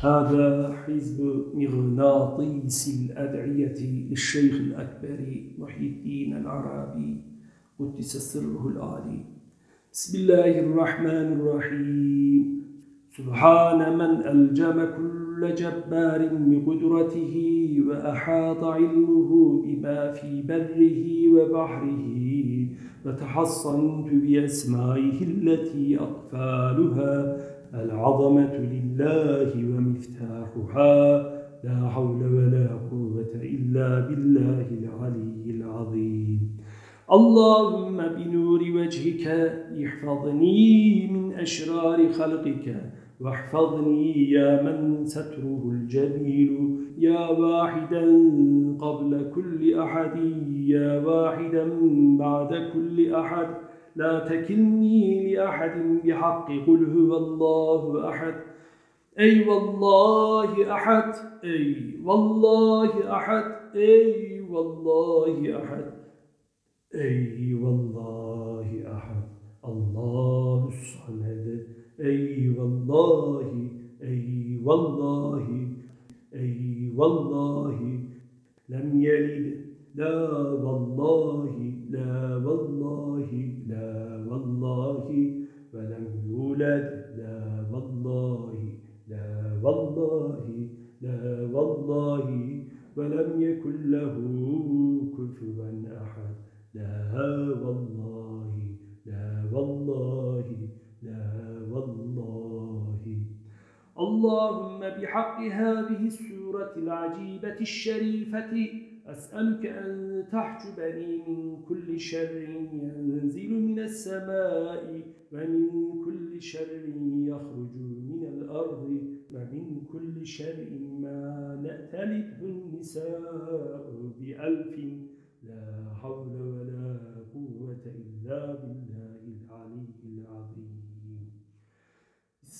هذا حزب مغناطيس الأدعية للشيخ الأكبر محي الدين العربي قدس سره العالي بسم الله الرحمن الرحيم. سبحان من ألجم كل جبار بقدرته وأحاط علمه بما في بره وبحره وتحصنت بأسمائه التي أطفالها العظمة لله ومفتاحها لا حول ولا قوة إلا بالله العلي العظيم. اللهم بنور وجهك احفظني من أشرار خلقك واحفظني يا من ستره الجميل. يا واحدا قبل كل أحد يا واحدا بعد كل أحد. لا تكلني لأحد بحق. قل هو الله أحد. أي والله أحد. أي والله أحد. أي والله أحد. أي والله أحد. الله الصمد. أي والله. أي والله. أي والله. لم يلد لا والله لا والله لا والله. ولم يولد لا والله لا والله لا والله. ولم يكن له كفوا أحد لا والله لا والله لا والله. اللهم بحق هذه السورة العجيبة الشريفة أسألك أن تحجبني من كل شر ينزل من السماء ومن كل شر يخرج من الأرض ومن كل شر ما نأتلته النساء بألف لا حول ولا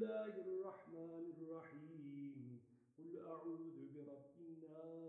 الله الرحمن الرحيم. قل أعوذ برب الناس